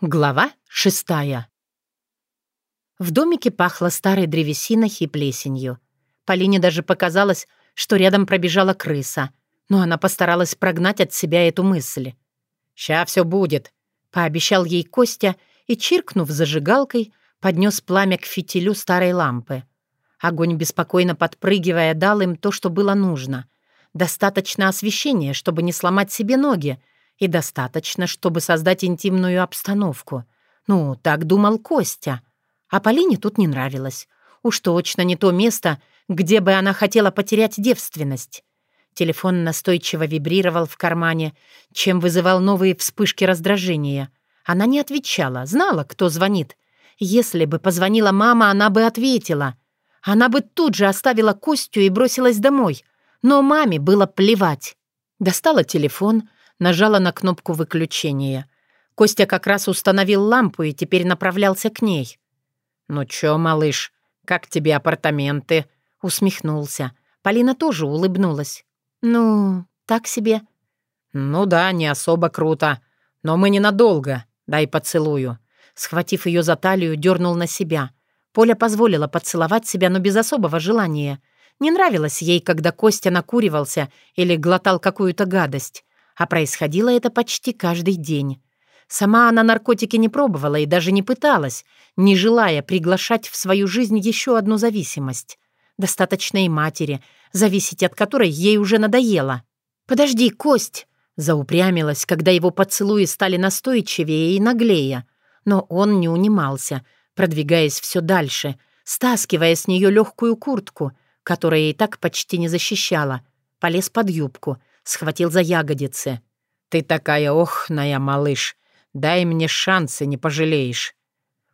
Глава шестая. В домике пахло старой древесиной и плесенью. Полине даже показалось, что рядом пробежала крыса, но она постаралась прогнать от себя эту мысль. «Ща все будет», — пообещал ей Костя и, чиркнув зажигалкой, поднес пламя к фитилю старой лампы. Огонь, беспокойно подпрыгивая, дал им то, что было нужно. Достаточно освещения, чтобы не сломать себе ноги, и достаточно, чтобы создать интимную обстановку. Ну, так думал Костя. А Полине тут не нравилось. Уж точно не то место, где бы она хотела потерять девственность. Телефон настойчиво вибрировал в кармане, чем вызывал новые вспышки раздражения. Она не отвечала, знала, кто звонит. Если бы позвонила мама, она бы ответила. Она бы тут же оставила Костю и бросилась домой. Но маме было плевать. Достала телефон, нажала на кнопку выключения. Костя как раз установил лампу и теперь направлялся к ней. «Ну чё, малыш, как тебе апартаменты?» Усмехнулся. Полина тоже улыбнулась. «Ну, так себе». «Ну да, не особо круто. Но мы ненадолго. Дай поцелую». Схватив ее за талию, дернул на себя. Поля позволила поцеловать себя, но без особого желания. Не нравилось ей, когда Костя накуривался или глотал какую-то гадость а происходило это почти каждый день. Сама она наркотики не пробовала и даже не пыталась, не желая приглашать в свою жизнь еще одну зависимость. Достаточно и матери, зависеть от которой ей уже надоело. «Подожди, Кость!» заупрямилась, когда его поцелуи стали настойчивее и наглее. Но он не унимался, продвигаясь все дальше, стаскивая с нее легкую куртку, которая и так почти не защищала, полез под юбку — схватил за ягодицы. «Ты такая охная, малыш. Дай мне шансы, не пожалеешь».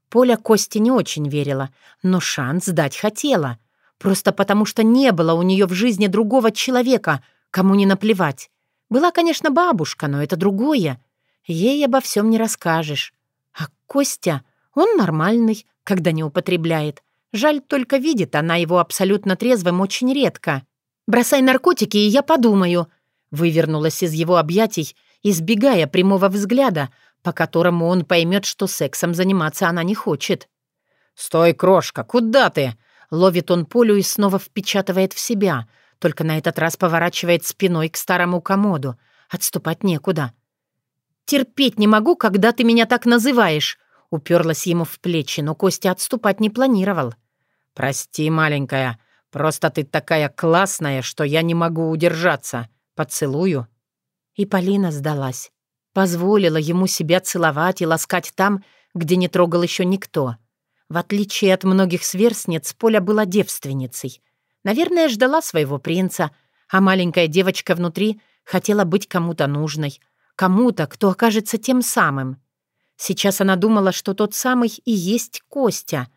Поля Кости не очень верила, но шанс дать хотела. Просто потому, что не было у нее в жизни другого человека, кому не наплевать. Была, конечно, бабушка, но это другое. Ей обо всем не расскажешь. А Костя, он нормальный, когда не употребляет. Жаль, только видит она его абсолютно трезвым очень редко. «Бросай наркотики, и я подумаю», вывернулась из его объятий, избегая прямого взгляда, по которому он поймет, что сексом заниматься она не хочет. «Стой, крошка, куда ты?» Ловит он Полю и снова впечатывает в себя, только на этот раз поворачивает спиной к старому комоду. Отступать некуда. «Терпеть не могу, когда ты меня так называешь», уперлась ему в плечи, но Костя отступать не планировал. «Прости, маленькая, просто ты такая классная, что я не могу удержаться», Поцелую». И Полина сдалась. Позволила ему себя целовать и ласкать там, где не трогал еще никто. В отличие от многих сверстниц, Поля была девственницей. Наверное, ждала своего принца, а маленькая девочка внутри хотела быть кому-то нужной, кому-то, кто окажется тем самым. Сейчас она думала, что тот самый и есть Костя.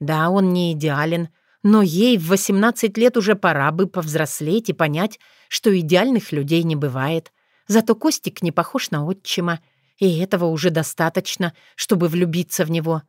Да, он не идеален, но ей в 18 лет уже пора бы повзрослеть и понять, что идеальных людей не бывает. Зато Костик не похож на отчима, и этого уже достаточно, чтобы влюбиться в него.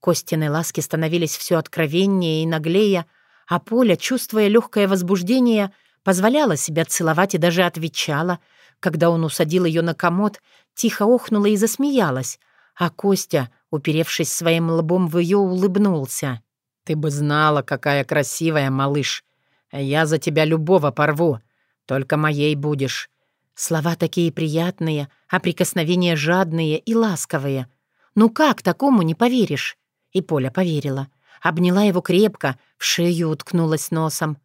Костины ласки становились все откровеннее и наглее, а Поля, чувствуя легкое возбуждение, позволяла себя целовать и даже отвечала. Когда он усадил ее на комод, тихо охнула и засмеялась, а Костя, уперевшись своим лбом в ее, улыбнулся. «Ты бы знала, какая красивая, малыш. Я за тебя любого порву. Только моей будешь». Слова такие приятные, а прикосновения жадные и ласковые. Ну как такому не поверишь? И Поля поверила. Обняла его крепко, в шею уткнулась носом.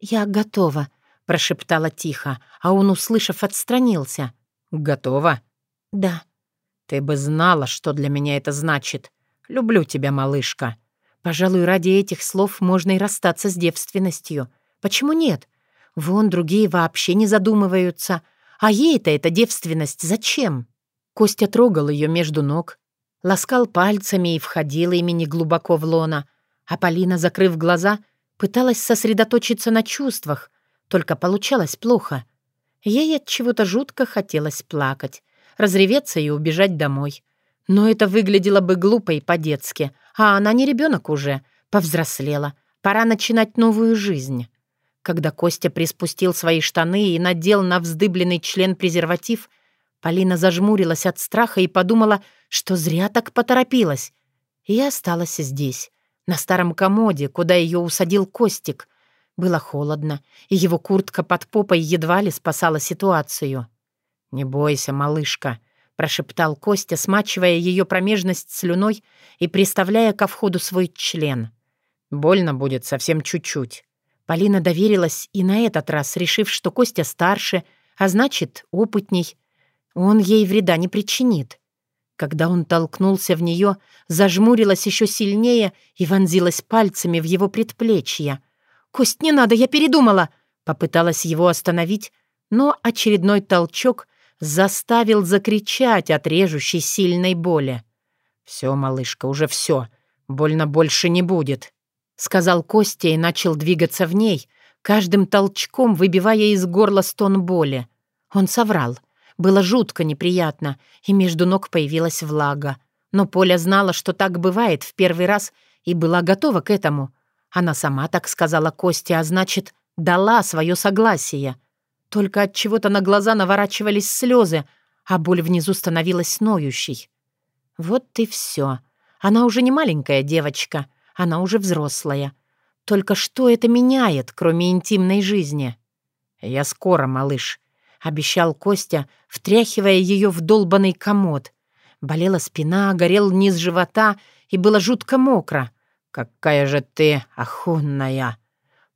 «Я готова», — прошептала тихо, а он, услышав, отстранился. «Готова?» «Да». «Ты бы знала, что для меня это значит. Люблю тебя, малышка». Пожалуй, ради этих слов можно и расстаться с девственностью. Почему нет? Вон другие вообще не задумываются. А ей-то эта девственность зачем? Костя трогал ее между ног, ласкал пальцами и входил ими неглубоко в лона. А Полина, закрыв глаза, пыталась сосредоточиться на чувствах, только получалось плохо. Ей от чего-то жутко хотелось плакать, разреветься и убежать домой. Но это выглядело бы глупо и по-детски — а она не ребенок уже, повзрослела. Пора начинать новую жизнь. Когда Костя приспустил свои штаны и надел на вздыбленный член презерватив, Полина зажмурилась от страха и подумала, что зря так поторопилась. И осталась здесь, на старом комоде, куда ее усадил Костик. Было холодно, и его куртка под попой едва ли спасала ситуацию. «Не бойся, малышка», — прошептал Костя, смачивая ее промежность слюной и приставляя ко входу свой член. «Больно будет совсем чуть-чуть». Полина доверилась и на этот раз, решив, что Костя старше, а значит, опытней. Он ей вреда не причинит. Когда он толкнулся в нее, зажмурилась еще сильнее и вонзилась пальцами в его предплечье. «Кость, не надо, я передумала!» Попыталась его остановить, но очередной толчок заставил закричать от режущей сильной боли. «Все, малышка, уже все. Больно больше не будет», — сказал Костя и начал двигаться в ней, каждым толчком выбивая из горла стон боли. Он соврал. Было жутко неприятно, и между ног появилась влага. Но Поля знала, что так бывает в первый раз, и была готова к этому. Она сама так сказала Косте, а значит, дала свое согласие. Только от чего-то на глаза наворачивались слезы, а боль внизу становилась ноющей. Вот и все. Она уже не маленькая девочка, она уже взрослая. Только что это меняет, кроме интимной жизни? «Я скоро, малыш», — обещал Костя, втряхивая ее в долбанный комод. Болела спина, горел низ живота, и было жутко мокро. «Какая же ты охунная!»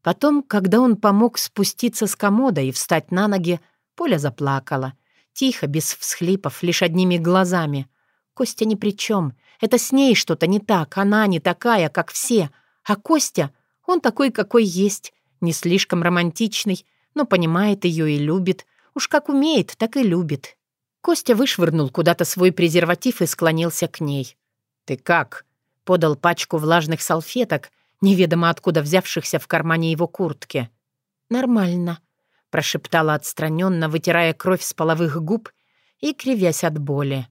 Потом, когда он помог спуститься с комода и встать на ноги, Поля заплакала. Тихо, без всхлипов, лишь одними глазами. Костя ни при чем. Это с ней что-то не так. Она не такая, как все. А Костя, он такой, какой есть. Не слишком романтичный, но понимает ее и любит. Уж как умеет, так и любит. Костя вышвырнул куда-то свой презерватив и склонился к ней. «Ты как?» — подал пачку влажных салфеток, неведомо откуда взявшихся в кармане его куртки. «Нормально», — прошептала отстраненно, вытирая кровь с половых губ и кривясь от боли.